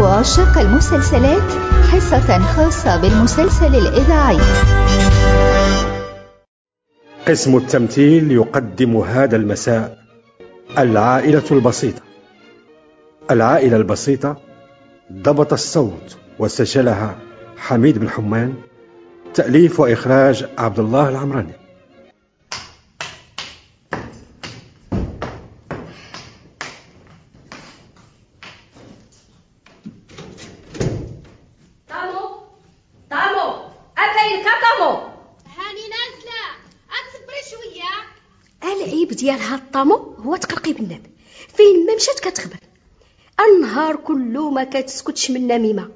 وعشاق المسلسلات حصة خاصة بالمسلسل الإذاعي. قسم التمثيل يقدم هذا المساء العائلة البسيطة. العائلة البسيطة ضبط الصوت وسجلها حميد بن حمان تأليف وإخراج عبد الله العمراني طامو طامو أبينك طامو هاني نازلة أتصبري شوية العيب ديال هاد الطامو هو تقرقيب الناب فين ما مشات كتخبر كله ما كتسكتش من النميمة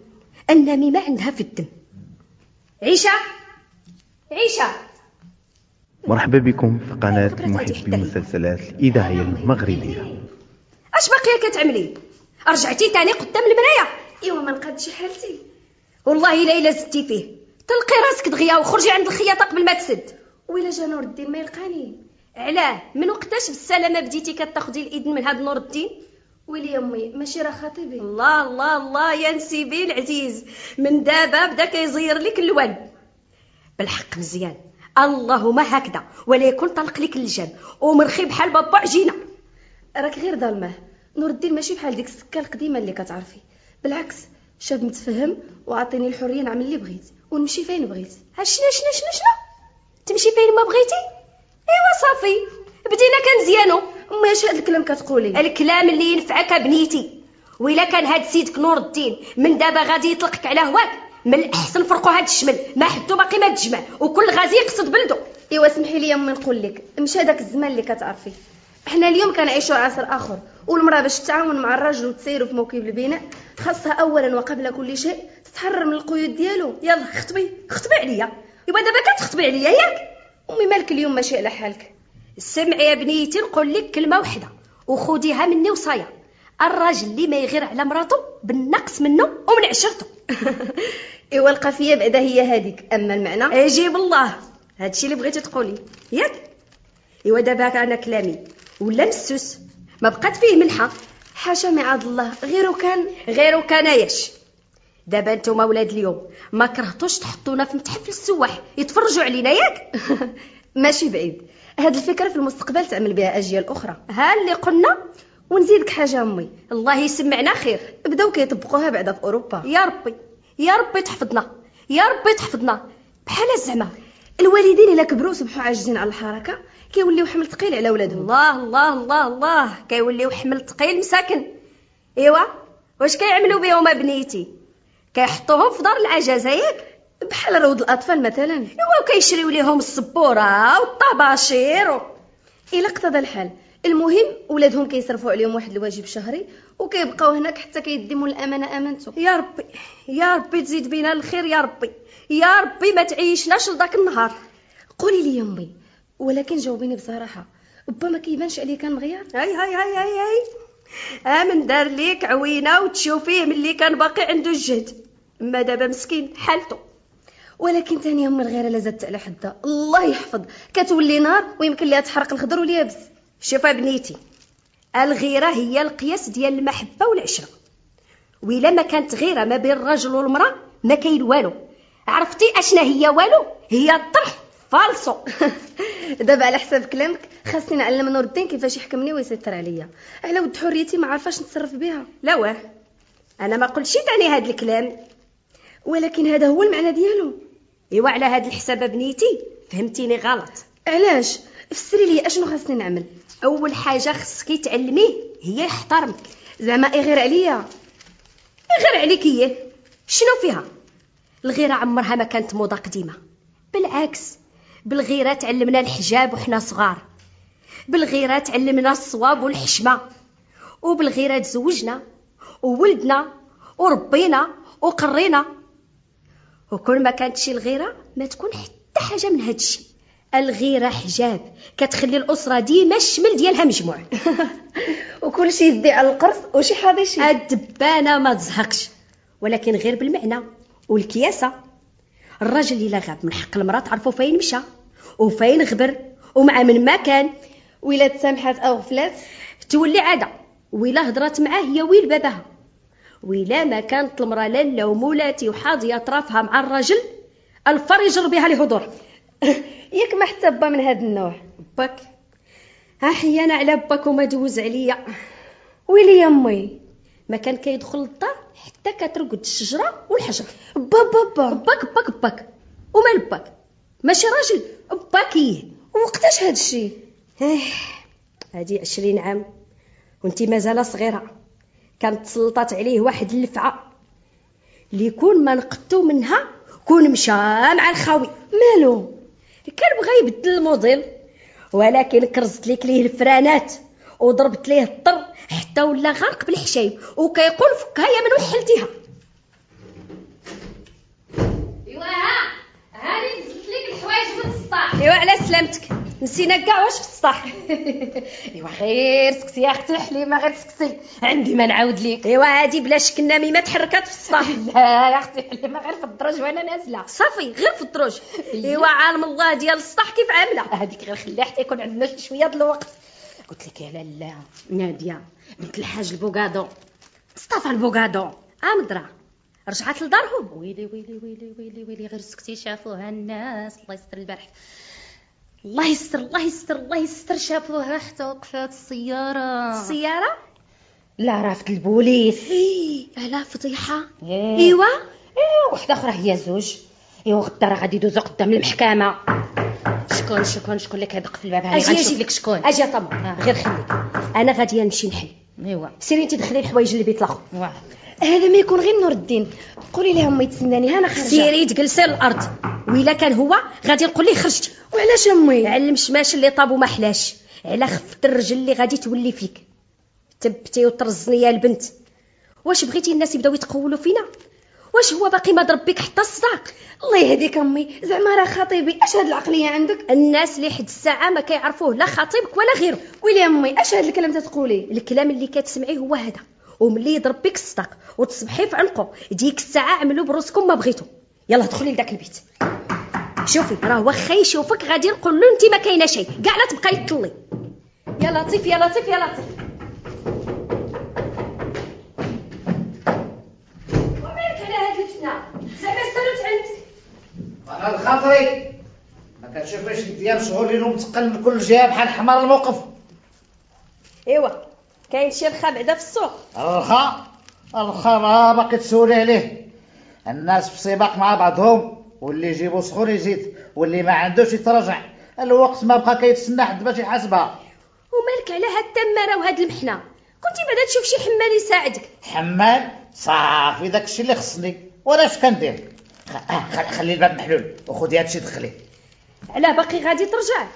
النميمة عندها في الدم. عيشة! عيشة! مرحبا بكم في قناة محبي المسلسلات الإذاعية المغربية. أش باقية كتعملي؟ رجعتي تاني قدام المراية إيوا ما نقدش حالتي. والله إلا إلا زدتي فيه. طلقي راسك دغيا وخرجي عند الخياطة قبل ما تسد. وإلا جا نور الدين ما يلقاني. علاه من وقتاش بالسلامة بديتي كتاخدي الإذن من هاد نور الدين؟ ويلي أمي ماشي راه خطيبي. الله الله الله يا نسيبي العزيز. من دابا بدا كيزير لك اللوان بالحق مزيان. اللهم هكذا ولا يكون طلق لك اللجام ومرخي بحال بابا عجينه راك غير ظلمه نور الدين ماشي بحال ديك السكة القديمة اللي كتعرفي. بالعكس شاب متفهم وعطيني الحرية نعمل اللي بغيت. ونمشي فين بغيت؟ ها شنو شنو شنو شنو تمشي فين ما بغيتي؟ إيوا صافي. بدينا كنزيانو امي اش هاد الكلام كتقولي. الكلام اللي ينفعك بنيتي. وإلا كان هاد سيدك نور الدين من دابا غادي يطلقك على هواك. من الأحسن فرقوا هاد الشمل. ما حدو باقي ما تجمع. وكل غازي يقصد بلدو. إيوا سمحي لي أمي نقول لك. مشى داك الزمان اللي كتعرفي. حنا اليوم كنعيشوا عصر آخر. والمرأة باش تتعاون مع الراجل وتسيروا في موكب البناء خاصها اولا وقبل كل شيء تتحرر من القيود ديالو. يلا خطبي خطبي عليا. إيوا دابا كتخطبي عليا ياك. أمي مالك اليوم ماشي على حالك. سمعي يا بنيتي نقول لك كلمة واحدة وخديها مني وصايا. الراجل اللي ما يغير على مراته بالنقص منه ومن عشرته. إيوا القافية بعدا هي هذيك أما المعنى؟ أجيب الله. هادشي اللي بغيتي تقولي. ياك. إيوا دابا أنا كلامي. ولا مسوس. ما بقات فيه ملحة. حاشا معاذ الله. غير كان. غير كان ياش دابا نتوما ولاد اليوم ما كرهتوش تحطونا في متحف السواح. يتفرجوا علينا ياك؟ ماشي بعيد. هاد الفكرة في المستقبل تعمل بها أجيال أخرى. ها اللي قلنا؟ ونزيدك حاجة أمي. الله يسمعنا خير. بداو كيطبقوها بعدا في أوروبا. يا ربي يا ربي تحفظنا. يا ربي تحفظنا. بحال زعما الوالدين إلا كبروا صبحوا عاجزين على الحركة كيوليو حمل ثقيل على ولادهم. الله الله الله الله. كيوليو حمل ثقيل مساكن. إيوا واش كيعملوا بهم بنيتي كيحطوهم في دار العجزه ياك؟ بحال روض الأطفال مثلا. ايوا كيشريو ليهم السبورة والطباشير و... الا اقتضى الحال. المهم ولادهم كيصرفوا عليهم واحد الواجب شهري وكيبقاو هناك حتى كيدموا الأمانة أمانته. يا ربي يا ربي تزيد بينا الخير يا ربي. يا ربي ما تعيشناش لذاك النهار. قولي لي يمي ولكن جاوبيني بصراحة. با ما كيبانش عليه كان مغيار هاي هاي هاي هاي هاي. امن دار ليك عوينة وتشوفيه ملي كان باقي عنده الجهد. أما دابا مسكين حالته. ولكن تاني يوم الغيرة لا زادت على حدها. الله يحفظ. كتولي نار ويمكن ليها تحرق الخضر واليابس. شوف بنيتي الغيرة هي القياس ديال المحبة والعشرة. وإلا ما كانت غيرة ما بين الرجل والمرأة ما كاين والو. عرفتي أشنا هي والو؟ هي الطرح فالصو. دابا على حساب كلامك خاصني نعلم نور الدين كيفاش يحكمني ويسيطر عليا. على ود حريتي ما عارفاش نتصرف بها. لا واه. أنا ما قلتش تاني هاد الكلام. ولكن هذا هو المعنى ديالو. ايوا على هاد الحساب بنيتي. فهمتيني غلط. علاش؟ فسري لي اشنو خاصني نعمل. أول حاجة خصك تعلميه. هي يحترمك زعما يغير عليا. غير عليك هي. شنو فيها؟ الغيرة عمرها ما كانت موضة قديمة. بالعكس بالغيرة تعلمنا الحجاب وحنا صغار. بالغيرة تعلمنا الصواب والحشمة. وبالغيرة تزوجنا وولدنا وربينا وقرينا. وكل ما كانت شي الغيرة ما تكون حتى حاجة من هاد الشيء الغيرة حجاب. كتخلي الأسرة ديما الشمل ديالها مجموع. وكل شيء يدي على القرص وشي حاضي شي. الدبانة ما تزهقش. ولكن غير بالمعنى والكياسة. الراجل اللي غاب من حق المرأة تعرفوا فين مشى وفين غبر ومع من ما كان. ولا تسامحات أو غفلات تولي عادة. ولا هضرات معاه هي ويل باباها. وإلا ما كانت المرأة لالا ومولاتي وحاضية طرافها مع الراجل الفر يجر بها الهدور ياك ما حتى با من هذا النوع. باك ها حيانا على باك وما دوز عليا. ويلي يا أمي؟ ما كان كيدخل للدار حتى كترقد الشجرة والحجر. با با باك باك باك ومال باك ماشي راجل باكيه وقتاش هاد الشيء هادي عشرين عام وانتي مازال صغيرة. كانت تسلطات عليه واحد اللفعة. اللي يكون ما نقدتو منها كون مشى مع الخاوي. مالو؟ كان بغى يبدل الموديل ولكن كرزت ليك ليه الفرانات وضربت ليه الطر حتى ولا غارق بالحشايب وكيقول فكها يا من وحلتيها. إيوا ها هاني نزلت لك الحوايج من السطاح. إيوا على سلامتك. نسينا كاع واش في السطح ايوا غير سكسي يا أختي حليمة غير سكسي. عندي ما نعاود ليك. ايوا هادي بلا شك النميمه تحركات في السطح لا يا أختي حليمة غير في الدرج وأنا نازلة. صافي غير في الدروج ايوا عالم الله ديال السطح كيف عاملة؟ هذيك غير خليها حتى يكون عندنا شي شوية د الوقت. قلت لك يا لاله نادية بنت الحاج البوغادو مصطفى البوغادو امدرا رجعت لدارهم. ويلي ويلي ويلي ويلي ويلي غير سكتي شافوها الناس. الله يستر البارح. الله يستر الله يستر الله يستر. شافوها حتى وقفات السيارة. السيارة؟ la rafle د البوليس. على فضيحة. ايوا ايوا ايوا وحده أخرى هي زوج. ايوا غدا راه غادي يدوزو قدام المحكمة. شكون شكون شكون اللي كيدق في الباب أجي أجي. لك شكون. أجي طما غير خليك. أنا غادية نمشي نحل. ايوا سيري انت دخلي الحوايج اللي واه هذا ما يكون غير نور الدين. قولي لها امي تسناني أنا خارجة. سيري تجلسي للارض وإلا كان هو غادي نقول ليه خرجت. وعلاش أمي؟ علم شماش اللي طاب وما حلاش. على خفت الرجل اللي غادي تولي فيك. تبتي وطرزني يا البنت. واش بغيتي الناس يبداو يتقولوا فينا؟ واش هو باقي ما ضرب بك حتى الصداق؟ الله يهديك أمي. زعما راه خطيبي. أش هاد العقلية عندك؟ الناس اللي حد الساعة ما كيعرفوه لا خطيبك ولا غيره. ويلي أمي أش هاد الكلام تتقولي؟ الكلام اللي كتسمعيه هو هذا. وملي يضرب بك الصداق وتصبحي في عنقه. ديك الساعة عملوا بروسكم ما بغيتو. يلا دخلي لذاك البيت. شوفي راه واخا يشوفك غادي نقول له انت ما كاينة شيء كاع لا تبقاي تطلي يا لطيف يا لطيف يا لطيف ومالك على هاد الفتنة؟ زعما استنت عندك أنا الخاطري ما كتشوفش الدياب شغل متقل من كل جهة بحال حمار الموقف. إيوا. كاين شي رخا بعدا في السوق. الرخا الرخا ما باقي تسولي عليه. الناس في سباق مع بعضهم واللي يجيبو سخون يزيد واللي ما عندوش يتراجع. الوقت ما بقى كيتسنى حد باش يحاسبها. ومالك على هاد التمارة وهاد المحنة؟ كنتي بعدا تشوف شي حمال يساعدك. حمال؟ صافي داك الشيء اللي خصني. وأنا اش كندير آه، خلي الباب محلول. وخذي هادشي دخلي. علاه باقي غادي ترجع.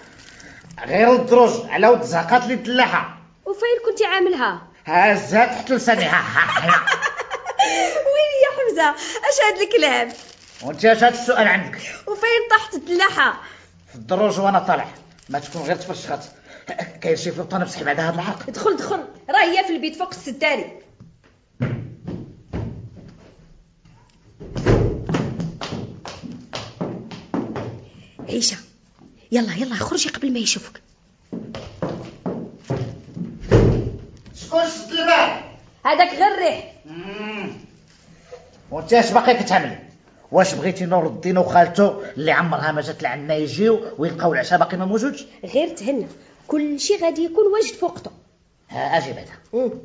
غير الدروج على ود زهقات لي الدلاحة. وفين كنتي عاملها. هازها تحت لساني ويلي يا حمزة؟ اش هاد الكلام وأنت اش هاد السؤال عندك. وفين طحت الدلاحة؟ في الدروج وأنا طالع. ما تكون غير تفشخات كاين شي فلوطه نمسح بعدا هاد العرق دخل دخل. راه هي في البيت فوق السداري عيشة. يلا يلا خرجي قبل ما يشوفك. شكون شد الباب؟ هذاك غير الريح. وانت اش باقي كتعمل؟ واش بغيتي نور الدين وخالته اللي عمرها ما جات لعنا يجيو ويلقاو العشاء باقي ما موجودش؟ غير تهنى. كل شيء غادي يكون واجد في وقته ها أجي بعدا.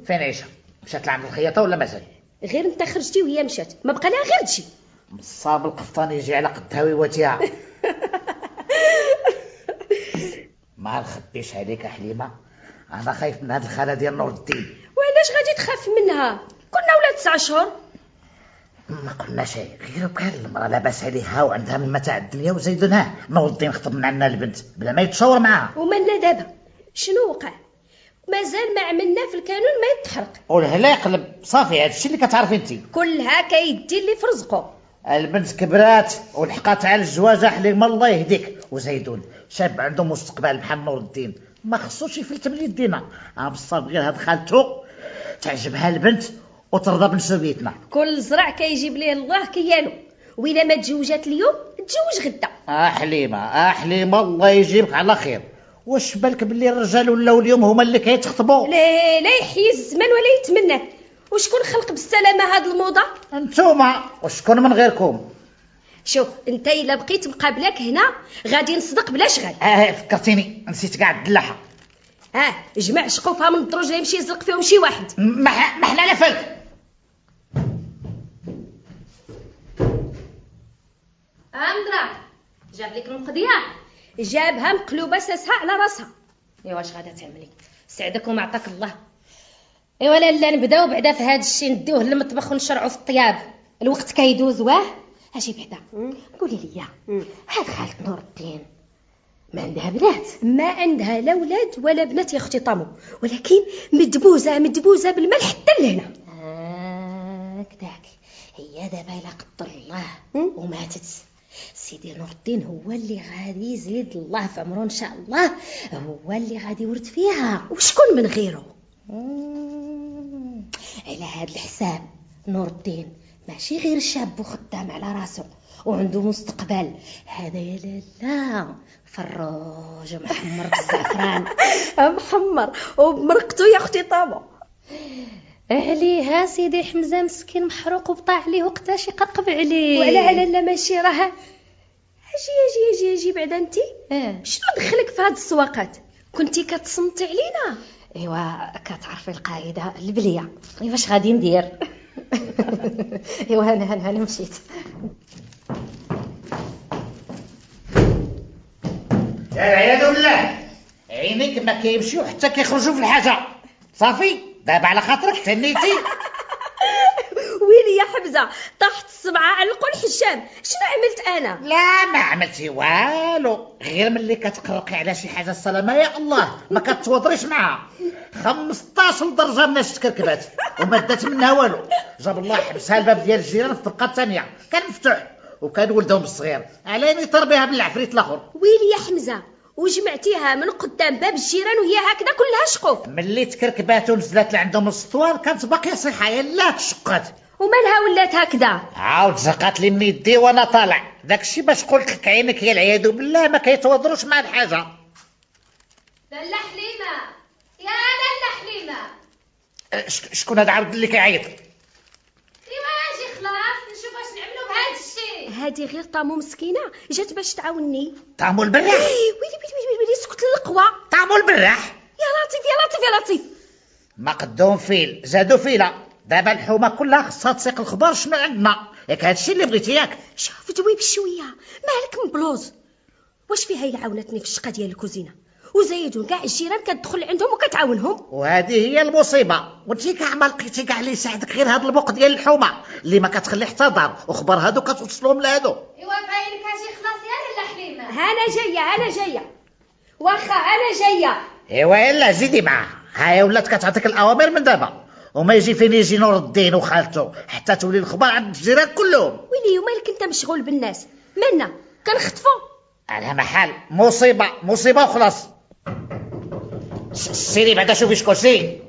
فين عيشة؟ مشات لعند الخياطة ولا مازال؟ غير انت خرجتي وهي مشات. ما بقى لها غير تجي مصاب القفطان يجي على قد هاويوتها ما نخبيش عليك حليمة. أنا خايف من هاد الخالة ديال نور الدين. وعلاش غادي تخاف منها؟ كنا ولاد تسع شهور؟ ما قلنا شيء غير بكان المرأة لاباس عليها وعندها من متاع الدنيا وزيدناه نور الدين خطب من عندنا البنت بلا ما يتشاور معاها. ومالنا دابا. شنو وقع؟ مازال ما عملنا في الكانون ما يتحرق. والهلا يقلب. صافي هذا الشيء اللي كتعرفي انت كلها كيدي اللي في رزقه. البنت كبرات ولحقات على الزواج حليمه الله يهديك. وزيدون شاب عنده مستقبل بحال نور الدين. ما خصوش يفلت من يدينا بصح غير هاد خالته تعجبها البنت وترضى بنسوبيتنا كل زرع كيجيب ليه الله كيالو وإلا ما تزوجات اليوم تزوج غدا. آه حليمة آه حليمة الله يجيبك على خير. واش بالك باللي الرجال ولاو اليوم هما اللي كيتخطبوا؟ لا لا يحيي الزمان ولا يتمناه وشكون خلق بالسلامة هاد الموضة؟ انتوما. وشكون من غيركم؟ شوف انت إلا بقيت مقابلك هنا غادي نصدق بلا شغل. آه فكرتيني نسيت كاع الدلاحه ها جمع شقوفها من الدروج اللي يمشي يزلق فيهم شي واحد. ما حنا لا فلك امدرا جاب لك القضية جابها مقلوبة ساسها على راسها. إيوا واش غادا تعملي؟ سعدك وما عطاك الله. إيوا لا لا نبداو بعدا في هذا الشيء نديوه للمطبخ ونشرعوا في الطياب. الوقت كيدوز واه؟ أجي بعدا قولي لي. هاد خالة نور الدين ما عندها بنات. ما عندها لا ولاد ولا بنات طامو. ولكن مدبوزة مدبوزة بالمال حتى لهنا. هكذاك هي دابا الا قدر الله وماتت. سيدي نور الدين هو اللي غادي يزيد الله في عمره إن شاء الله. هو اللي غادي يورث فيها. وشكون من غيره. على هاد الحساب نور الدين ماشي غير شاب وخدام على راسه وعنده مستقبل. هذا يا لالا فروج محمر بالزعفران محمر وبمرقته يا أختي طامو عليها سيدي حمزة مسكين محروق وبطاع عليه وقتاش يقرقب عليه. وعلى على لا ماشي راه أجي أجي أجي أجي بعدا انت آه شنو دخلك في هاد السواقات؟ كنتي كتصنتي علينا؟ إيوا كتعرفي القاعدة البلية. إيوا اش غادي ندير؟ ايوا أنا أنا أنا مشيت. يا العياذ بالله. عينيك ما كيمشيو حتى كيخرجوا في الحاجة. صافي دابا على خاطرك تهنيتي ويلي يا حمزة؟ طاحت السبعه على القول حشام. شنو عملت أنا؟ لا ما عملتي والو. غير ملي كتقرقي على شي حاجة السلامة يا الله. ما كتوضريش معها 15 درجة من التكركبات وما دات منها والو. جاب الله حبسها الباب ديال الجيران في الطبقه الثانية كان مفتوح وكان ولدهم الصغير. على إني تربيها بالعفريت الآخر. ويلي يا حمزة؟ وجمعتيها من قدام باب الجيران وهي هكذا كلها شقوف ملي تكركبات ونزلت لعندهم السطوار كانت باقية صحه يلا تشقات ومالها ولات هكذا؟ عاود زقات لي من يدي وأنا طالع. داكشي باش قلت لك عينك يا العياذ بالله ما كيتوضروش مع الحاجة. لاله حليمة. يا لاله حليمة. أه، شك- شكون هذا عاود اللي كيعيط ايوا أجي خلاص نشوف واش نعملوا بهذا هادي غير طامو مسكينة؟ جات باش تعاوني طعمو البراح إيه، ويلي ويلي ويلي سكت القوى طعمو البراح يا لطيف يا لطيف يا لطيف. ما قدوم فيل زادوا فيلا دابا الحومة كلها خصها تسيق الخبر شنو عندنا. ياك هادشي اللي بغيتي ياك. شوف دوي بشويه مالك مبلوز. واش فيها الا عاونتني في الشقة ديال الكوزينة؟ وزايدون كاع الجيران كتدخل عندهم وكتعاونهم. وهذه هي المصيبة. وانت كاع ما لقيتي كاع اللي يساعدك غير هذا البوق ديال الحومة. اللي ما كتخلي حتى دار وخبر هادو كتوصلهم لهادو. إيوا باينك أجي خلاص يا لاله حليمة. أنا جاية أنا جاية. واخا أنا جاية. إيوا يلا زيدي معاها هاي ولات كتعطيك الأوامر من دابا. وما يجي فين يجي نور الدين وخالته. حتى تولي الخبر عند الجيران كلهم. ويلي ومالك أنت مشغول بالناس. مالنا كنخطفوا على محل مصيبة مصيبة وخلاص. س- سيري بعدا شوفي شكون سيري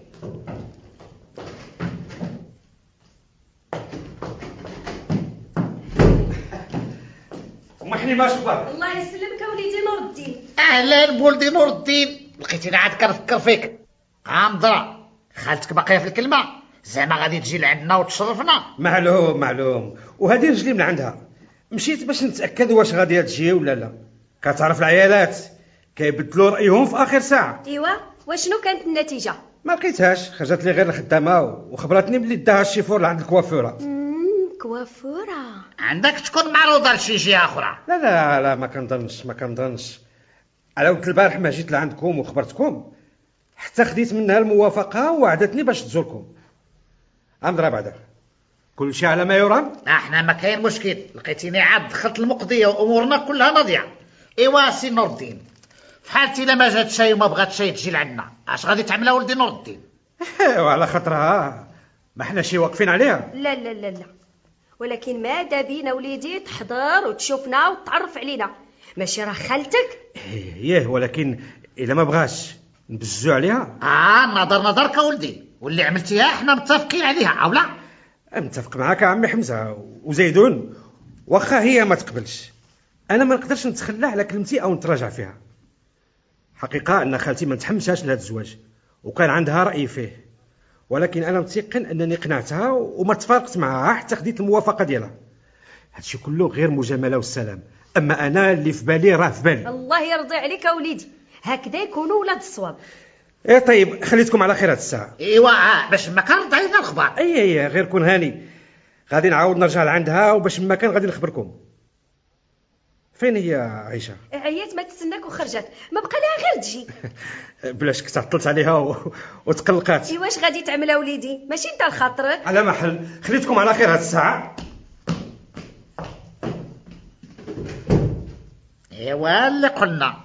ام حليمه اش أخبارك الله يسلمك وليدي نور الدين أهلا بولدي نور الدين لقيتيني عاد كنفكر فيك عامضرة خالتك باقيه في الكلمة زعما غادي تجي لعندنا وتشرفنا معلوم معلوم وهذه رجلي من عندها مشيت باش نتاكد واش غادي تجي ولا لا كتعرف العيالات كيبدلوا رايهم في آخر ساعة. إيوا وشنو كانت النتيجة؟ ما لقيتهاش. خرجت لي غير الخدامة وخبرتني بلي داها الشيفور لعند الكوافورة. مم، كوافورة. عندك تكون معروضة لشي جهة أخرى؟ لا لا لا ما كنظنش ما كنظنش. على ود البارح ما جيت لعندكم وخبرتكم. حتى خديت منها الموافقة ووعدتني باش تزوركم. امضرا بعدا. كل شيء على ما يرام. أحنا ما كاين مشكل. لقيتيني عاد دخلت المقضية وأمورنا كلها ناضية. إيوا سي نور الدين. حالتي إلا ما جات شي وما بغات شي تجي لعندنا أش غادي تعملها ولدي نور الدين وعلى خاطرها ما حنا شي واقفين عليها. لا لا لا لا. ولكن ماذا بينا وليدي تحضر وتشوفنا وتعرف علينا؟ ماشي راه خالتك؟ ياه ولكن إلا ما بغاش نبزو عليها. آه نظر نظرك ولدي. واللي عملتيها إحنا متفقين عليها أو لا؟ متفق معاك عمي حمزة وزيدون. واخا هي ما تقبلش. أنا ما نقدرش نتخلى على كلمتي أو نتراجع فيها. حقيقة أن خالتي ما متحمساش لهذا الزواج وكان عندها رأي فيه. ولكن أنا متيقن أنني قنعتها وما تفارقت معها حتى خديت الموافقة ديالها. هادشي كله غير مجاملة والسلام. أما أنا اللي في بالي راه في بالي. الله يرضي عليك اوليدي هكذا يكونوا ولاد الصواب. إيه طيب خليتكم على خير هاد الساعة. إيوا باش ما كان علينا الخبر. اي اي غير كون هاني. غادي نعاود نرجع لعندها وباش ما كان غادي نخبركم. فين هي عائشة؟ عيات ما تستناك وخرجت. ما بقى لها غير تجي. بلاش كنت عطلت عليها و... وتقلقات. إي واش غادي تعمل اوليدي ماشي أنت لخاطرك على محل. خليتكم على خير هاد الساعة. إيوا اللي قلنا.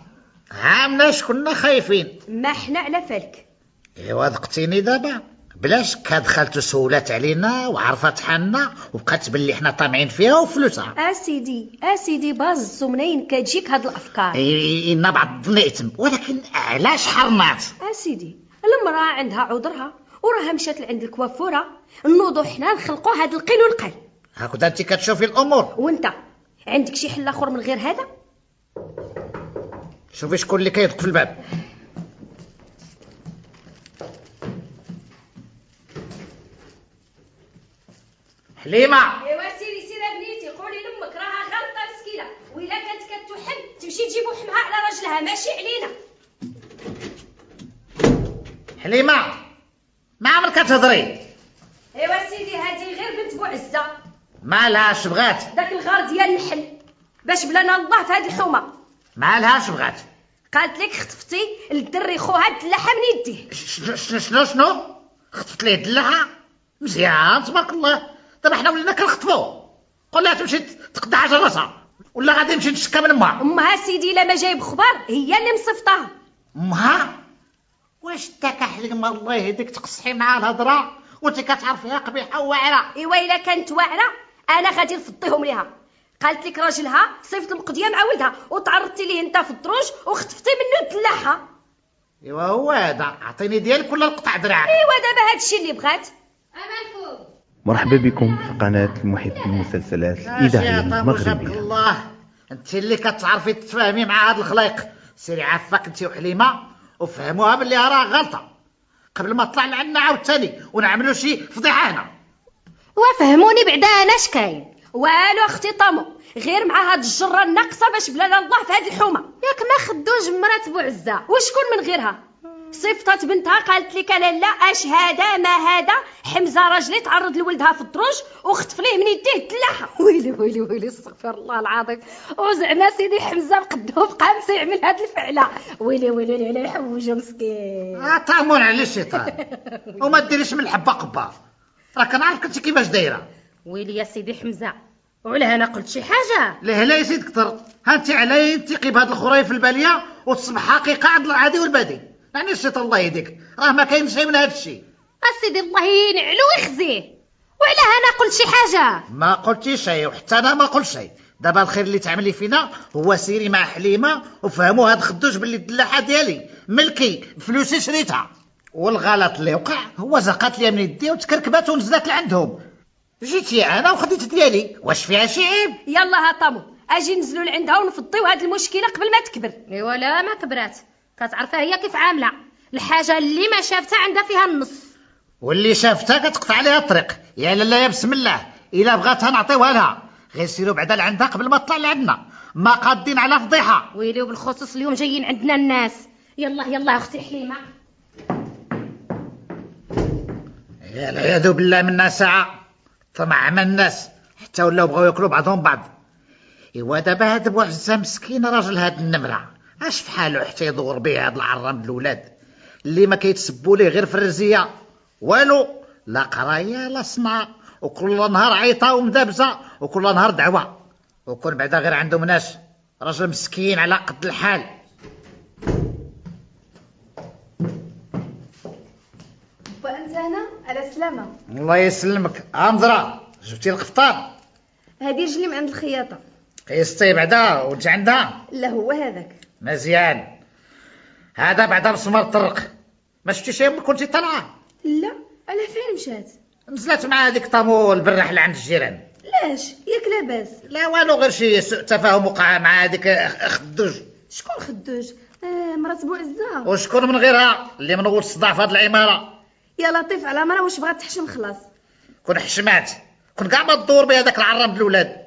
عامناش كنا خايفين؟ ما حنا على فالك إيوا ذقتيني دابا. بلاش كا دخلت سولات علينا وعرفت حالنا وبقات باللي حنا طامعين فيها وفلوسها. آسيدي آسيدي باز منين كتجيك هاد الأفكار. إن بعض النيتم ولكن علاش حرمات؟ آسيدي المرأة عندها عذرها وراها مشات لعند الكوافورة. نوضو حنا نخلقوا هاد القيل والقال هكذا انت كتشوفي الأمور. وانت عندك شي حل آخر من غير هذا؟ شوفي شكون اللي كيدق في الباب. حليمه ايوا سيري سيري بنيتي قولي لأمك راها غلطة مسكينة وإلا كانت كتحب تمشي تجيب وحمها على راجلها ماشي علينا. حليمة ما عمرك تهضري؟ ايوا سيدي هذه غير بنت بوعزه ما لهاش بغات؟ داك الغار ديال النحل باش بلانا الله في هذه الحومة. ما لهاش بغات؟ قالت لك خطفتي الدري خوها الدلاحه من يديه. شنو شنو شنو شنو؟ خطفت ليه الدلاحه مزيان تبارك الله. دابا حنا ولينا كنخطفو قول لها تمشي تقطع راسها ولا غادي نمشي نشكى من أمها. أمها سيدي الا ما جايب خبار هي اللي مصيفطاها أمها؟ واش داك حليمه الله يهديك تقصحي معها الهضرة؟ وانت كتعرفيها قبيحة وواعرة. إيوا إلا كانت واعرة أنا غادي نفضيهم ليها. قالت لك راجلها صيفط المقضيه مع ولدها وتعرضتي ليه أنت في الدروج وخطفتي منه الدلاحه إيوا هو هذا. أعطيني ديالك ولا نقطع دراعك إيوا دابا هادشي اللي بغات. مرحبا بكم في قناة المحيط المسلسلات الإذاعية المغربية. الله أنت اللي كتعرفي تتفاهمي مع هاد الخلايق سيري عفاك أنت وحليمة وفهموها باللي راه غلطة. قبل ما تطلع لعنا عاوتاني ونعملوا شي فضيحة هنا. وفهموني بعدا أنا شكاين والو أختي طامو غير مع هاد الجرة الناقصة باش بلانا الله في هذه الحومة. ياك ما خدوش مرات بوعزة وشكون من غيرها؟ صيفطت بنتها قالت لك أنا لا أش هذا ما هذا؟ حمزة راجلي تعرض لولدها في الدروج وخطف ليه من يديه. الدلاحه ويلي ويلي ويلي استغفر الله العظيم. وزعما سيدي حمزة مقدو بقى مشي يعمل هاد الفعلة. ويلي ويلي ويلي يحوجو مسكين. آه طامون على الشيطان. وما ديريش من الحبة قبة. راه كنعرف انت كيفاش دايرة. ويلي يا سيدي حمزة وعلاه أنا قلت شي حاجة. ليه لا يزيد كثر. ها أنت علي ينتقي بهاد الخرايف البالية وتصبح حقيقة عند العادي والبادي. يعني الشيطان الله يهديك. راه ما كاين شيء من هاد الشيء اسيدي الله ينعلو ويخزيه. وعلاه أنا قلت شي حاجة؟ ما قلتي شيء وحتى أنا ما قلت شيء دابا الخير اللي تعملي فينا هو سيري مع حليمة وفهموا هاد خدوش باللي الدلاحة ديالي. ملكي بفلوسي شريتها. والغلط اللي وقع هو زقات لي من يدي وتكركبات ونزلت لعندهم. جيتي أنا وخديت ديالي. واش فيها شي عيب يلا ها طامو أجي نزلوا لعندها ونفضيو هاد المشكلة قبل ما تكبر. إيوا لا ما كبرات. كتعرفها هي كيف عاملة. الحاجة اللي ما شافتها عندها فيها النص. واللي شافتها كتقطع عليها الطريق. يا لالا يا بسم الله الا بغاتها نعطيوها لها. غير سيروا بعدا لعندها قبل ما تطلع لعندنا. ما قادين على فضيحة. ويلي وبالخصوص اليوم جايين عندنا الناس. يلا يلا أختي حليمة. يا العياذ بالله منا ساعة. طمع من الناس. حتى ولاو بغاو ياكلوا بعضهم بعض. إيوا دابا هاد بوعزة مسكين راجل هاد النمرة. اش في حالو حتى يدور بيه هاد العرام بالولاد اللي ما كيتسبوا ليه غير في الرزية والو لا قراية لا صنعة وكل نهار عيطة ومدابزة وكل نهار دعوة. وكون بعدا غير عندهم ناس. راجل مسكين على قد الحال. وأنت هنا؟ على سلامه الله يسلمك. امضرة جبتي القفطان. هذه رجلي من عند الخياطة. قيستي بعدا وانت عندها. لا هو هذاك. مزيان. هذا بعدا مسمار طرق ما شفتي شي يوم كنتي طالعه لا على فين مشات؟ نزلت مع هذيك طامو البرح اللي عند الجيران. لاش؟ ياك لاباس. لا والو غير شي سوء تفاهم وقع مع هذيك خدوج. شكون خدوج؟ آه مرات بوعزه وشكون من غيرها اللي منور الصداع في هذه العمارة؟ يا لطيف على مرة واش بغات تحشم خلاص؟ كون حشمات. كون كاع ما تدور بها داك العرام د الاولاد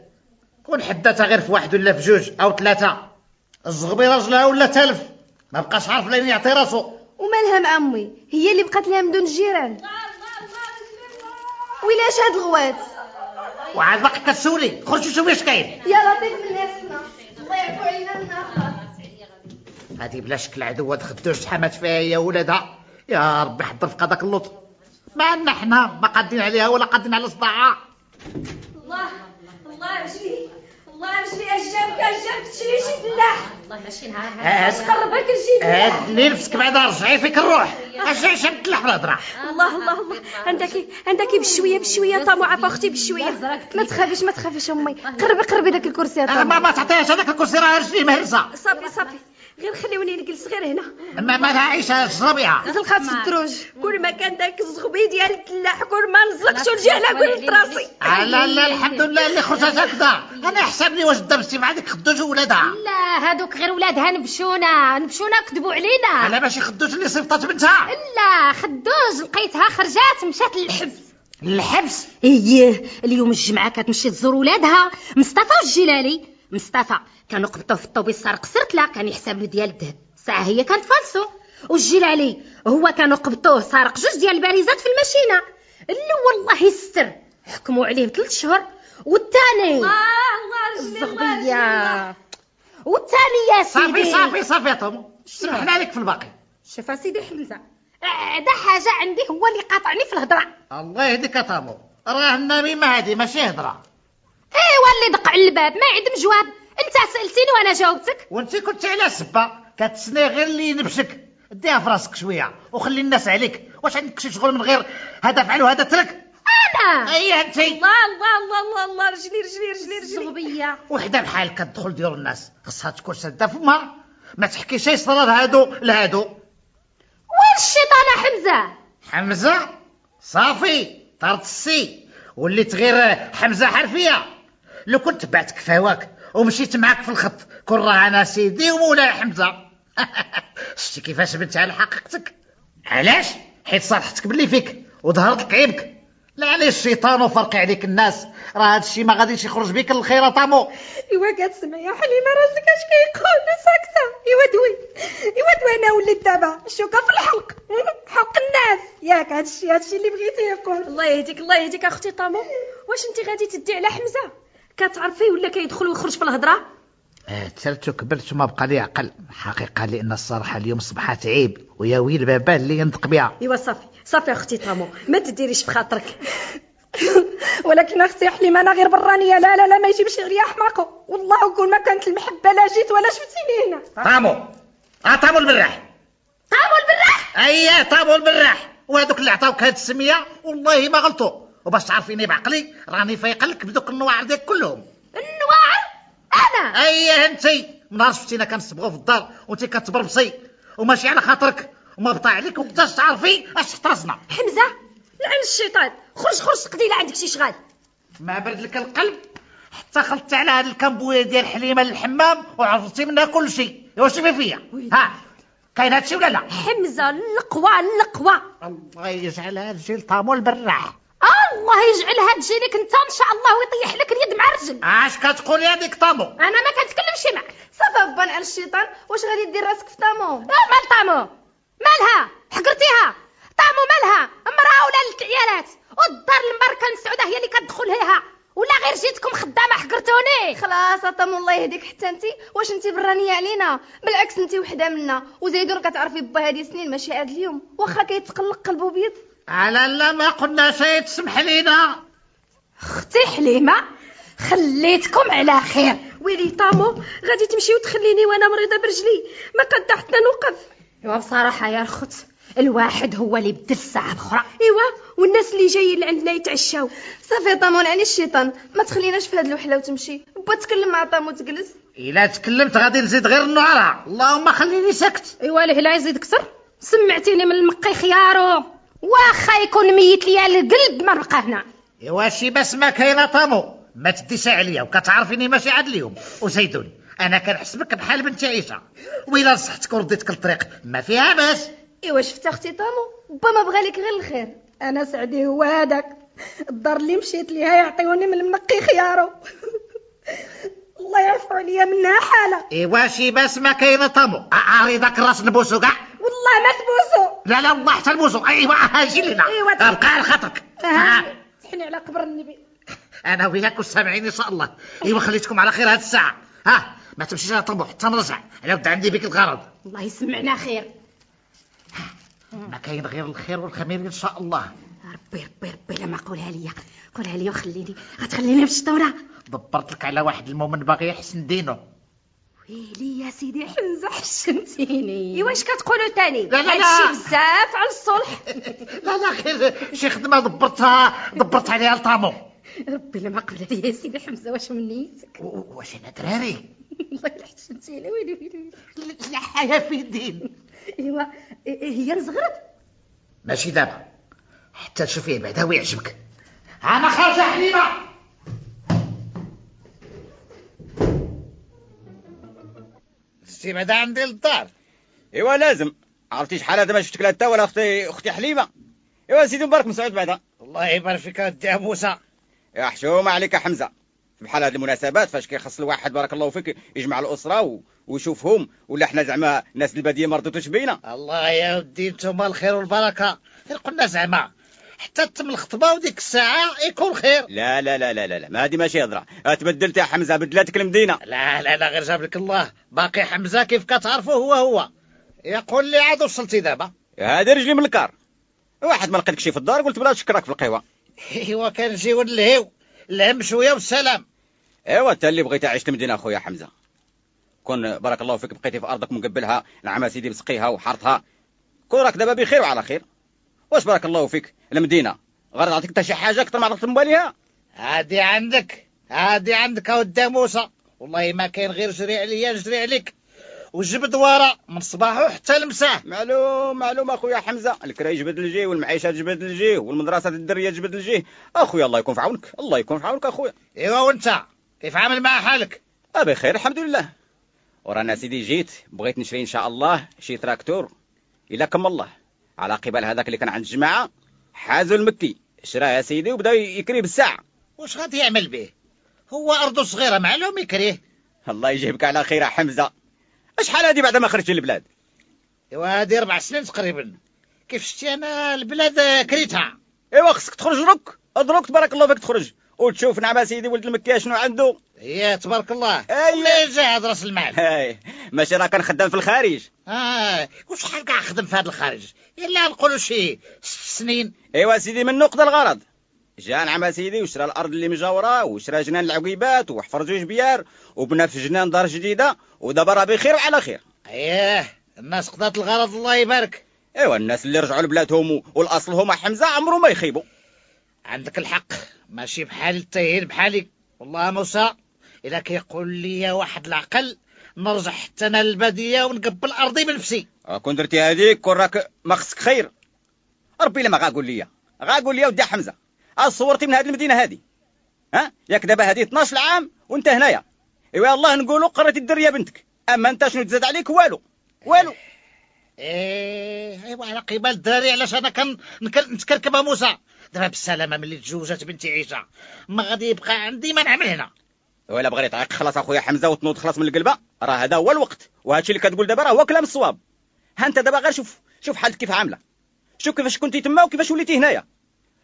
كون حداتها غير في واحد ولا في جوج أو ثلاثة. الزغبي راجلها ولا تلف ما بقاش عارف لين يعطي راسو. ومالها مع أمي. هي اللي بقات لها من دون الجيران ويلاش هاد الغوات وعاد باقي كتسولي خرجي شوفي اش كاين. يا لطيف من ناسنا الله يعفو علينا هذه بلا شك العدوة تخدوش حمات فيها هي ولادها يا ربي حضر في قداك اللطف. ما عندنا حنا ما قادين عليها ولا قادين على صداعها الله الله رجلي الله رجلي اجابك اجابك تشري شي فلاح والله ماشي نهار قربك نجيب هاد اللي نفسك بعدا رجعي فيك الروح. اش اش بتلح الهضره الله الله الله عندك عندك بشوية بشوية طامو عفا أختي بشوية. ما تخافيش ما تخافيش أمي. قربي قربي داك الكرسي آه، ما ما تعطيهاش هذاك الكرسي راه رجلي مهرسه صافي صافي. غير خليوني نجلس غير هنا. ما ما عايشه اشربيها زلقات في الدروج. كل ما كان داك الزغبي ديال التلاح كل ما نزلقش ونجي على كل راسي. آه، لا لا الحمد لله اللي خرجت هكذا أنا حسبني واش دبستي مع ديك خدوج ولادها. لا هادوك غير ولادها نبشونا. نبشونا كذبوا علينا. لا ماشي خدوج اللي صيفطات بنتها. لا خدوج لقيتها خرجات مشات للحبس. الحبس إيه اليوم الجمعة كتمشي تزور ولادها. مصطفى والجلالي مصطفى كانوا قبطوه في الطوبيس سارق سرتله كان يحسب له ديال الذهب. ساعة هي كانت فالسو. والجلالي هو كانوا قبطوه سارق جوج ديال الباريزات في الماشينة. الأول الله يستر. حكموا عليه بثلاث شهور. والثاني. الله الزغبية. والثاني يا سيدي. صافي صافي صافي يا طومو سمحنا لك في الباقي. شوف سيدي حمزة. هذا حاجة عندي هو اللي قاطعني في الهضرة. الله يهديك يا طامو راه النميمة هذه ماشي هضرة. ايوا اللي دق على الباب ما عندهم جواب. أنت سالتيني وأنا جاوبتك. وأنت كنت على سبة. كتسني غير اللي ينبشك. ديها في راسك شوية. وخلي الناس عليك. واش عندك شي شغل من غير هذا فعل وهذا ترك؟ أنا. أي أنت. الله الله الله الله الله. رجلي رجلي رجلي رجلي. زغبية وحدة بحال كتدخل ديال الناس. خصها تكون سادة فمها ما تحكي شي صرار هادو لهادو. وين الشيطانة حمزة؟ حمزة؟ صافي. طرت السي. وليت غير حمزة حرفية. لو كنت بعت كفاواك ومشيت معاك في الخط كون راه أنا سيدي ومولاي حمزة. شتي كيفاش بنت على حقيقتك؟ علاش؟ حيت صالحتك باللي فيك وظهرت لك عيبك لا عليه الشيطان وفرق عليك الناس؟ راه هذا الشيء ما غاديش يخرج بك للخير طامو. إيوا كتسمع يا حليمة راسك اش كيقول؟ ساكته إيوا دوي. إيوا دوي أنا وليت دابا. الشوكه في الحلق. حق الناس. ياك هادشي هادشي اللي بغيتي يقول. الله يهديك الله يهديك أختي طامو. واش انت غادي تدي على حمزة؟ كتعرفيه ولا كيدخل ويخرج في الهضرة؟ آه، ترت وكبرت وما بقى لي عقل حقيقة لأن الصراحة اليوم صبحت عيب ويا ويل باباه اللي ينطق بها. إيوا صافي صافي أختي طامو ما تديريش في خاطرك. ولكن أختي حليمه أنا غير برانية. لا لا لا ما يجيبش عليا حماقه والله كل ما كانت المحبة لا جيت ولا شفتيني هنا طامو آه طامو البراح. طامو البراح؟ اييه طابو البراح. وهذوك اللي عطاوك هاد السمية والله ما غلطوا. وباش تعرفيني بعقلي راني فايقلك بدوك النواعر ديك كلهم. النواعر أنا؟ اييه انتي من نهار شفتينا كنصبغوا في الدار وأنت كتبربصي وماشي على خاطرك. وما بطا عليك وبداش تعرفي أش احترزنا حمزة لعن الشيطان. خرج خرج تقضي لا عندك شي شغال. ما برد لك القلب. حتى خلطت على هاد الكامبويه ديال حليمة للحمام وعرفتي منها كل شيء واش شوفي فيا؟ ها كاين هادشي ولا لا؟ حمزة القوى القوى الله يجعل هاد الجيل طامو البراح. الله يجعل هاد جيلك انت إن شاء الله ويطيح لك اليد مع الرجل. اش كتقولي هذيك طامو أنا ما كنتكلمش معك. صافا بان على الشيطان. واش غادي دير راسك في طامو؟ آه مال طامو. مالها؟ حقرتيها. طامو مالها؟ امرأة ولا العيالات والدار المباركه السعوده هي اللي كتدخل ليها. ولا غير جيتكم خدامة حقرتوني. خلاص يا طامو الله يهديك حتى أنت. واش أنت برانية علينا؟ بالعكس أنت وحدة منا. وزيدون كتعرفي با هذه سنين ماشي عاد اليوم. واخا كيتقلق قلبه بيض. على لا ما قلنا شيء تسمح لينا أختي حليمة خليتكم على خير. ويلي طامو غادي تمشي وتخليني وأنا مريضة برجلي. ما قد حتى نوقف. إيوا بصراحة يا الخت الواحد هو اللي بدل الساعة الاخرى إيوا والناس اللي جايين لعندنا يتعشاو. صافي طامو علي الشيطان. ما تخليناش في هاد الوحلة وتمشي. با تكلم مع طامو تجلس إلا تكلمت غادي نزيد غير النعرة. اللهم خليني سكت إيوا ليه لا يزيد كسر سمعتيني من المقي خيارو واخا يكون ميت ليا القلب ما بقى هنا. إيوا شي بس ما كاينة طامو. ما تديش عليا وكتعرفيني ماشي عاد اليوم. وزيدوني أنا كنحسبك بحال بنت عيشة. وإلا نصحتك ورديتك الطريق ما فيها باس. إيوا شفت أختي طامو؟ با ما بغى لك غير الخير. أنا سعدي هو هذاك. الدار اللي مشيت ليها يعطيوني من المنقي خيارو الله يعفو عليا منها حالة. إيوا شي باس ما كاينة طامو. عاري داك الراس نبوسو كاع؟ والله ما تبوسو. لا لا والله حتى نبوسو ايوا هاجي لنا. إيوا، بقى على خاطرك. تحني على قبر النبي. أنا وياك والسامعين إن شاء الله. ايوا خليتكم على خير هاد الساعة. ها ما تمشيش يا طموح حتى نرجع. أنا بدا عندي بك الغرض. الله يسمعنا خير. ما كاين غير الخير والخمير إن شاء الله. ربي ربي ربي لما قولها لي قولها لي وخليني. غتخليني في الشطورة. دبرت لك على واحد المؤمن باغي يحسن دينه. ويلي يا سيدي حمزه حشمتيني. ايوا اش كتقولوا تاني؟ لا، لا، لا. بزاف على الصلح. لا لا خير شي خدمة دبرتها دبرت عليها لطامو ربي لما لي يا سيدي حمزة واش من نيتك واش أنا دراري؟ والله الا حشمتيني ويلي ويلي ويلي. لا حياة في الدين. أيوا هي نزغرت؟ ماشي دابا. حتى تشوفيه بعدا ويعجبك أنا خارجة حليمة. سي بعدا عندي للدار إيوا لازم. عرفتي شحال هذا؟ ما شفتك لا أنت ولا أختي أختي حليمة. إيوا سيدي مبارك مسعود بعدا. الله يبارك فيك ودي موسى. يا حشومه عليك يا حمزة. في بحال هذه المناسبات فاش كيخص الواحد بارك الله فيك يجمع الأسرة و... ويشوفهم ولا حنا زعما ناس البادية ما رضيتوش بينا. الله يا ودي نتوما الخير والبركة. غير قلنا زعما. حتى تم الخطبة وديك الساعة يكون خير. لا لا لا لا لا. ما هذه ماشي هضره تبدلت يا حمزة بدلاتك المدينة. لا لا لا غير جاب لك الله. باقي حمزة كيف كتعرفوا هو هو. يقول لي عاد وصلتي دابا. هذا رجلي من الكار. واحد ما لقيتك شي في الدار قلت بلا شكراك في القهوة. ايوا كنجيو نلهيو الهم شوية والسلام ايوا انت اللي بغيت تعيش المدينة أخويا حمزة. كون بارك الله فيك بقيتي في أرضك مقبلها. نعم سيدي مسقيها وحارتها. كون راك دابا بخير وعلى خير. واش بارك الله فيك؟ المدينة. غير نعطيك انت شي حاجة أكثر ما عرفت مباليها هادي عندك. هادي عندك اود موسى والله ما كاين غير جري عليا نجري عليك وجبد ورا من صباحو حتى المساه معلوم معلوم أخويا حمزة. الكرا يجبد الجيه والمعيشة تجبد الجيه والمدرسة الدرية تجبد الجيه أخويا الله يكون في عونك الله يكون في عونك أخويا. إيوا وأنت كيف عامل مع حالك؟ أبي خير الحمد لله. ورانا سيدي جيت بغيت نشري إن شاء الله شي تراكتور. الا كم الله. على قبال هذاك اللي كان عند الجماعة. حازو المكي. شراه يا سيدي وبدأ يكري بالساعة. واش غادي يعمل به؟ هو ارضه صغيرة معلوم يكريه. الله يجيبك على خير يا حمزة. شحال هادي بعد ما خرجت للبلاد؟ إيوا هادي ربع سنين تقريبا. كيف شتي أنا البلاد كريتها؟ إيوا خصك تخرج دروك دروك تبارك الله فيك تخرج. وتشوف نعم يا سيدي ولد المكي شنو عنده؟ هي تبارك الله. لا يجي راس المال. هاي ماشي راه كان خدام في الخارج. آه. وشحال كاع خدم في هذا الخارج؟ الا نقولوا شي ست سنين. إيوا سيدي من نقطة الغرض. جا نعم سيدي وشرى الأرض اللي مجاورة وشرى جنان العقيبات وحفر جوج بيار وبنى في جنان دار جديدة ودابا راه بخير وعلى خير. اييه الناس قضات الغرض الله يبارك. إيوا الناس اللي رجعوا لبلادهم والأصل هما حمزة عمرو ما يخيبوا عندك الحق. ماشي بحالي التهيل بحالي والله موسى إلا كيقول لي واحد العقل نرجع حتى أنا للباديه ونقبل ارضي بنفسي. آه، كون درتي هذيك كون راك ما خصك خير. ربي لما غاقول ليا غاقول ليا ودي حمزة. آه صورتي من هذه المدينة هذه. ها؟ ياك دابا هذه 12 عام وانت هنايا. إيوا الله نقولوا قريتي الدرية بنتك. أما أنت شنو تزاد عليك؟ والو. والو. إيه إيوا على قبال الدراري علاش أنا نتكركب موسى؟ دابا بالسلامه ملي تزوجت بنتي عيشه ما غادي يبقى عندي ما نعمل هنا. ولا بغيت تعيق خلاص أخويا حمزة وتنوض خلاص من القلبة. راه هذا هو الوقت. وهادشي اللي كتقول دابا راه هو كلام الصواب. ها أنت دابا غير شوف شوف حالتك كيف عاملة. شوف كيفاش كنتي تما وكيفاش وليتي هنايا.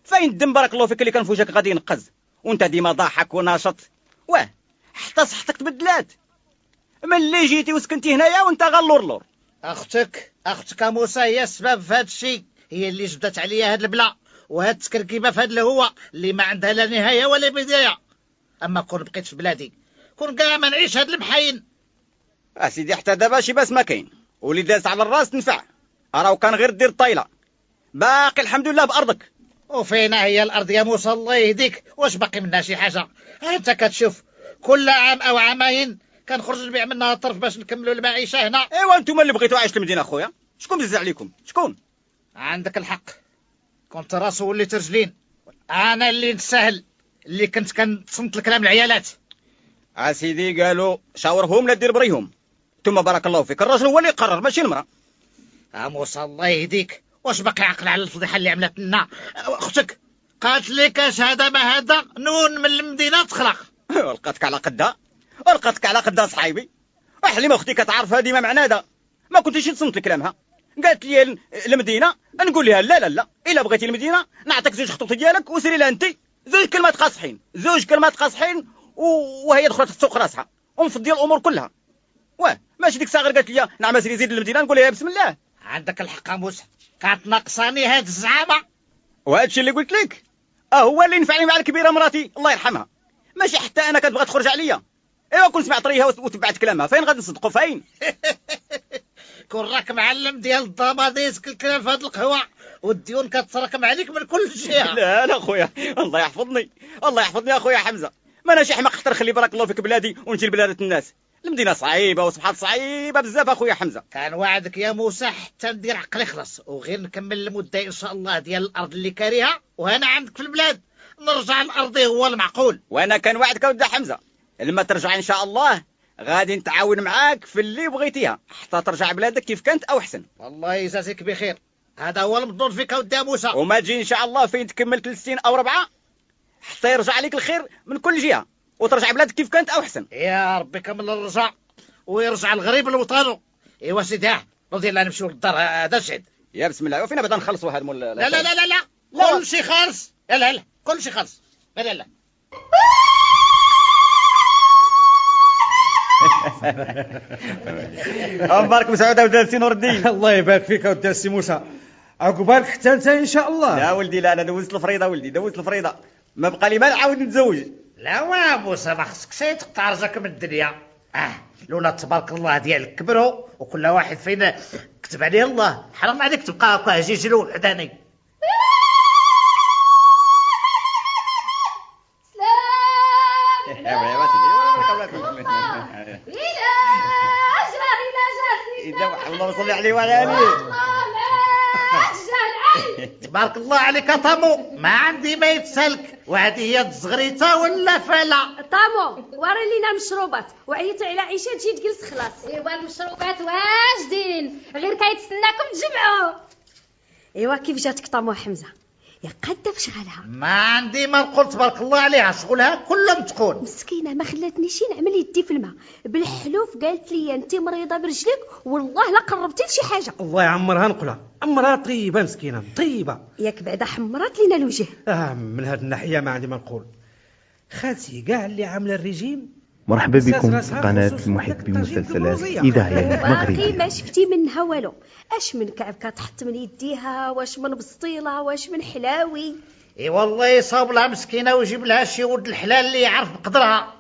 فين الدم بارك الله فيك اللي كان في وجهك غادي ينقز؟ وأنت ديما ضاحك وناشط. واه حتى صحتك تبدلات. ملي جيتي وسكنتي هنايا وأنت غلور لور أختك أختك موسى هي السبب في هذا الشيء. هي اللي جبدت عليا هاد البلا. وهاد التكركيبة في هاد الهوى اللي ما عندها لا نهاية ولا بداية. أما كون بقيت في بلادي كون كاع ما نعيش هاد المحاين. أسيدي حتى دابا شي باس ما كاين. واللي داز على الراس تنفع راهو كان غير دير الطايله باقي الحمد لله بأرضك. وفينا هي الأرض يا موسى الله يهديك. واش باقي منها شي حاجة؟ أنت كتشوف كل عام أو عامين كنخرج نبيع منها الطرف باش نكملوا المعيشة هنا. إيوا أنتم اللي بغيتوا عايش المدينة اخويا شكون بزز عليكم؟ شكون؟ عندك الحق. كنت راس وليت رجلين. أنا اللي نسهل اللي كنت كنصنت الكلام العيالات. أسيدي قالوا شاورهم لا دير بريهم. ثم بارك الله فيك الراجل هو اللي يقرر ماشي المرأة. آه موسى الله يهديك. واش باقي عقل على الفضيحة اللي عملت لنا؟ أختك قالت لك أش هذا ما هذا؟ نون من المدينة تخلق. لقاتك على قدها ولقاتك على قدها صحيبي. ما أختي كتعرف هذه ما معنى هذا؟ ما كنتيش تصنت لكلامها. قالت لي المدينة. نقول لها لا لا لا. إلا بغيتي المدينة نعطيك زوج خطوط ديالك وسيري لها انت زوج كلمات قاصحين. زوج كلمات قاصحين وهي دخلت تسوق راسها. ونفضي الأمور كلها. واه ماشي ديك الساعة قالت لي نعم سيري زيد المدينة. نقول لها بسم الله. عندك الحق موسى. كانت ناقصاني هاد الزعامة. وهذا الشيء اللي قلت لك؟ أه هو اللي نفعني مع الكبيرة مراتي. الله يرحمها. ماشي حتى أنا كتبغى تخرج عليا. أيوا كون سمعت ريها وتبعت كلامها. فين غادي نصدقوا فين؟ كون راك معلم ديال الضماديس الكلام في هاد القهوة والديون كتراكم عليك من كل جهة. لا لا خويا الله يحفظني الله يحفظني اخويا حمزة. ما أنا شي حماق حتى نخلي بارك الله فيك بلادي ونجي لبلادة الناس. المدينة صعيبة وسبحان صعيبة بزاف اخويا حمزة. كان وعدك يا موسى حتى ندير عقلي خلص وغير نكمل المدة إن شاء الله ديال الأرض اللي كاريها وهنا عندك في البلاد. نرجع لارضي هو المعقول. وأنا كان وعدك ودي حمزة. لما ترجع إن شاء الله غادي نتعاون معاك في اللي بغيتيها. حتى ترجع بلادك كيف كانت أو أحسن. الله يجازيك بخير. هذا هو المضمون فيك ودي موسى وما تجي إن شاء الله فين تكمل ثلاث سنين أو ربعة حتى يرجع عليك الخير من كل جهة. وترجع بلادك كيف كانت أو أحسن. يا ربي كمل الرجع ويرجع الغريب لوطنه. إيوا سيدي ها نوضي لا نمشيو للدار. هذا الشهد يا بسم الله. وفينا بعدا نخلصوا هذا لا لا لا لا. لا. كل شيء خالص. لا لا لا. كل شيء خالص. لا لا لا. مبارك مسعود اوداد سي نور الدين الله يبارك فيك اوداد سي موسى. عقبالك حتى أنت إن شاء الله. لا ولدي لا أنا دوزت الفريضة ولدي دوزت الفريضة. ما بقى لي ما نعاود نتزوج. لا وا موسى ما خصك شي تقطع رجلك من الدنيا. آه لولا تبارك الله ديالك كبروا وكل واحد فينا كتب عليه الله. حرام عليك تبقى هكا جيجلو حداني اللهم صل عليه وعلى آله. تبارك الله عليك طامو. ما عندي ما يتسلك. وهذه هي الزغريته ولا فلا؟ طامو وري لينا المشروبات وعيط على عيشة تجي تجلس خلاص. إيوا المشروبات واجدين. غير كيتسناكم تجمعوا. إيوا كيف جاتك طامو حمزة؟ في شغلها ما عندي ما نقول تبارك الله عليها شغلها كلهم تقول مسكينة ما خلاتنيش نعمل يدي في الماء. بالحلوف قالت لي أنت مريضة برجلك والله لا قربتي لشي حاجة. الله يعمرها نقولها. عمرها طيبة مسكينة طيبة. ياك بعدا حمرات لينا الوجه. آه من هاد الناحية ما عندي ما نقول. خالتي كاع اللي عاملة الريجيم مرحبا بكم في قناة محبي المسلسلات إذاعية مغربية ما شفتي منها والو أش من كعب كتحط من يديها؟ واش من بسطيلة؟ واش من حلاوي؟ إي والله يصاب لها مسكينة ويجيب لها شي ولد الحلال اللي يعرف بقدرها.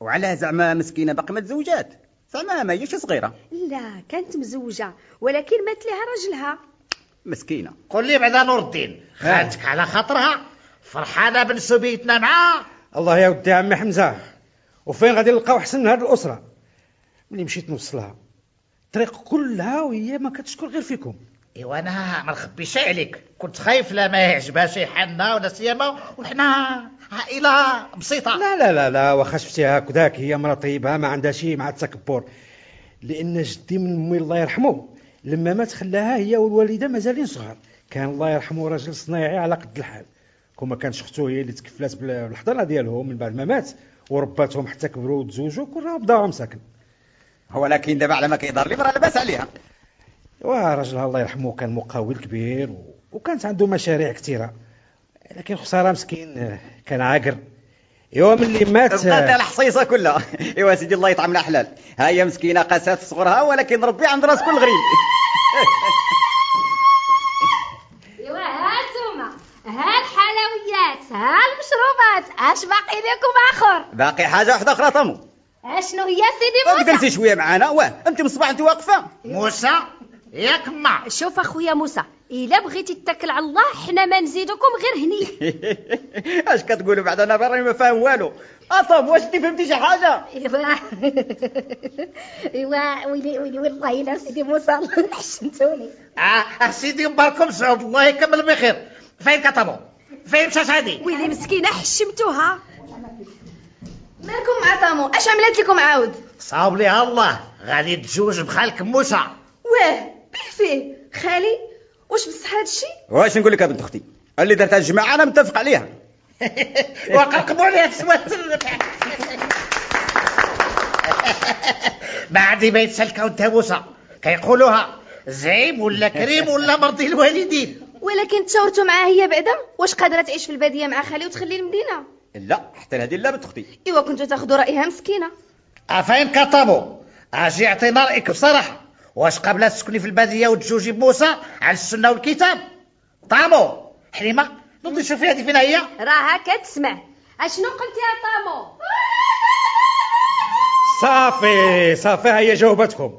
وعلاه زعما مسكينة باقي ما تزوجات زعما ما هيش صغيرة. لا كانت مزوجة ولكن مات لها رجلها. مسكينة. قول لي بعدا نور الدين خالتك على خاطرها؟ فرحانة بنسوبيتنا معاه؟ الله يا ودي عمي حمزة. وفين غادي نلقاو احسن من هذه الأسرة؟ ملي مشيت نوصلها الطريق كلها وهي ما كتشكر غير فيكم. إيوا أنا ما نخبيش عليك. كنت خايف لا ما يعجبهاش حنا ولا سيما وحنا عائلة بسيطة. لا لا لا لا واخا شفتيها هكذاك. هي مرة طيبة ما عندها شي مع التكبر لأن جدي من أمي الله يرحمه لما مات خلاها هي والوالدة مازالين صغار. كان الله يرحمه راجل صنايعي على قد الحال. كون ما كانش أختو هي اللي تكفلات بالحضانة ديالهم من بعد ما مات. ورباتهم حتى كبروا وتزوجوا كل راه بداهم ساكن هو لكن دابا على ما كيدار لي راه لاباس عليها. وراجلها الله يرحمه كان مقاول كبير و... وكانت عنده مشاريع كثيرة. لكن خسارة مسكين كان عاقر. ايوا ملي مات بقات الحصيصة كلها. إيوا سيدي الله يطعم حلال ها هي مسكينة قاسات في صغرها ولكن ربي عند راس كل غريب ها المشروبات اش باقي لكم آخر. باقي حاجة واحدة أخرى طمو. أشنو هي سيدي موسى؟ جلسي شوية معانا واه أنت من الصباح أنت واقفة. موسى ياك ما شوف أخويا موسى إلا بغيتي تتكل على الله حنا ما نزيدكم غير هني. اش كتقولوا بعد أنا براني ما فاهم والو. أطم واش أنت فهمتي شي حاجة؟ إيوا. إيوا ويلي ويلي والله إلا سيدي موسى حشمتوني آه سيدي مباركم سعود الله يكمل بخير. فين كتبوا فين مشات هادي؟ ويلي مسكينة حشمتوها. مالكم مع طامو أش عملت لكم عاود؟ صاوب ليها الله غادي تزوج بخالك موسى. واه بيه فيه خالي واش بصح هذا الشيء واش نقول لك يا بنت أختي؟ اللي درتها الجماعة أنا متفق عليها. وقرقبوا عليها تسوات بعد ما يتسلكوا الدابوسة كيقولوها زعيم ولا كريم ولا مرضي الوالدين؟ ولكن تشاورتوا معاه هي بعدا. واش قادرة تعيش في البادية مع خالي وتخلي المدينة؟ لا حتى هذه لا بنت أختي. ايوا كنتوا تاخذوا رأيها مسكينة. افين كطبو أجي اعطينا رايك بصراحة. واش قبل تسكني في البادية وتجوجي بموسى على السنة والكتاب؟ طامو حليمه نوضي شوفي هذه فين هي؟ راها كتسمع. أشنو قلت يا طامو صافي صافي هي جاوبتكم.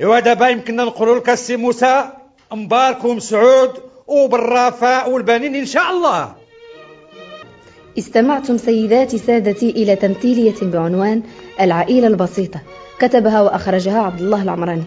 ايوا دابا يمكننا نقولوا لك السي موسى مبارك ومسعود. وبالرفاء والبنين إن شاء الله. استمعتم سيداتي سادتي إلى تمثيلية بعنوان العائلة البسيطة. كتبها وأخرجها عبد الله العمراني.